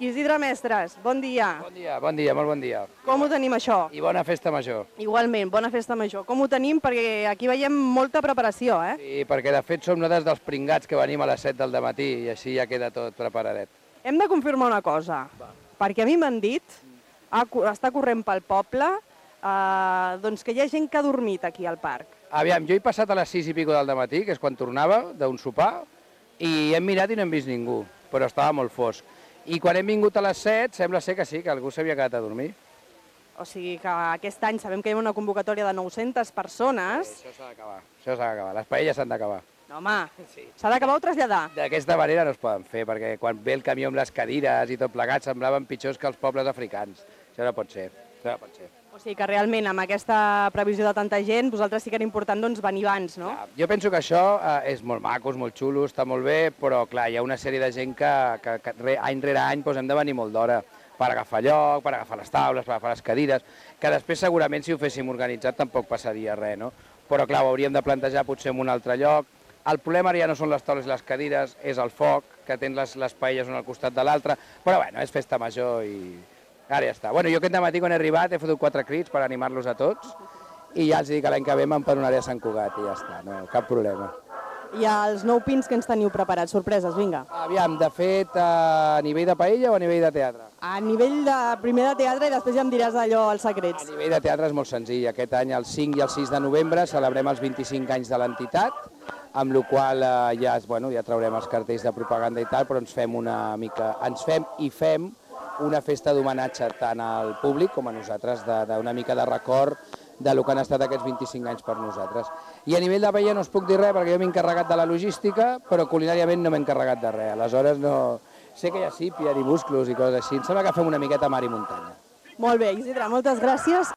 Isidre Mestres, bon dia. Bon dia, bon dia, molt bon dia. Com ho tenim això? I bona festa major. Igualment, bona festa major. Com ho tenim? Perquè aquí veiem molta preparació, eh? Sí, perquè de fet som nosaltres dels pringats que venim a les 7 del matí i així ja queda tot preparadet. Hem de confirmar una cosa, perquè a mi m'han dit, està corrent pel poble, eh, doncs que hi ha gent que ha dormit aquí al parc. Aviam, jo he passat a les 6 i pico del matí, que és quan tornava d'un sopar, i hem mirat i no hem vist ningú, però estava molt fosc. I quan hem vingut a les 7, sembla ser que sí, que algú s'havia quedat a dormir. O sigui que aquest any sabem que hi ha una convocatòria de 900 persones. Això s'ha d'acabar, això s'ha d'acabar. Les paelles s'han d'acabar. No, home, Sí. s'ha d'acabar o traslladar. D'aquesta manera no es poden fer, perquè quan ve el camió amb les cadires i tot plegat semblaven pitjors que els pobles africans. Això no pot ser, no pot ser. O sigui que realment amb aquesta previsió de tanta gent, vosaltres sí que era important doncs, venir abans, no? Ah, Jo penso que això eh, és molt maco, és molt xulo, està molt bé, però clar, hi ha una sèrie de gent que, que, que re, any rere any doncs, hem de venir molt d'hora per agafar lloc, per agafar les taules, per agafar les cadires, que després segurament si ho féssim organitzat tampoc passaria res, no? Però clar, ho hauríem de plantejar potser en un altre lloc. El problema ja no són les taules i les cadires, és el foc, que tens les, les paelles un al costat de l'altre, però bueno, és festa major i ara ja està. Bueno, jo aquest matí quan he arribat he fotut quatre crits per animar-los a tots i ja els dic que l'any que ve m'empadronaré a Sant Cugat i ja està, no, cap problema. I els nou pins que ens teniu preparats, sorpreses, vinga. Aviam, de fet, a nivell de paella o a nivell de teatre? A nivell de primer de teatre i després ja em diràs allò, els A secrets. nivell de teatre és molt senzill. Aquest any, el 5 i el 6 de novembre, celebrem els 25 anys de l'entitat, amb la qual eh, ja, bueno, ja traurem els cartells de propaganda i tal, però ens fem una mica, ens fem i fem una festa d'homenatge tant al públic com a nosaltres, d'una mica de record de lo que han estat aquests 25 anys per nosaltres. I a nivell de paella no us puc dir res perquè jo m'he encarregat de la logística, però culinàriament no m'he encarregat de res. Aleshores no... Sé que hi ha sípia i musclos i coses així. Em sembla que fem una miqueta mar i muntanya. Molt bé, Isidre, moltes gràcies.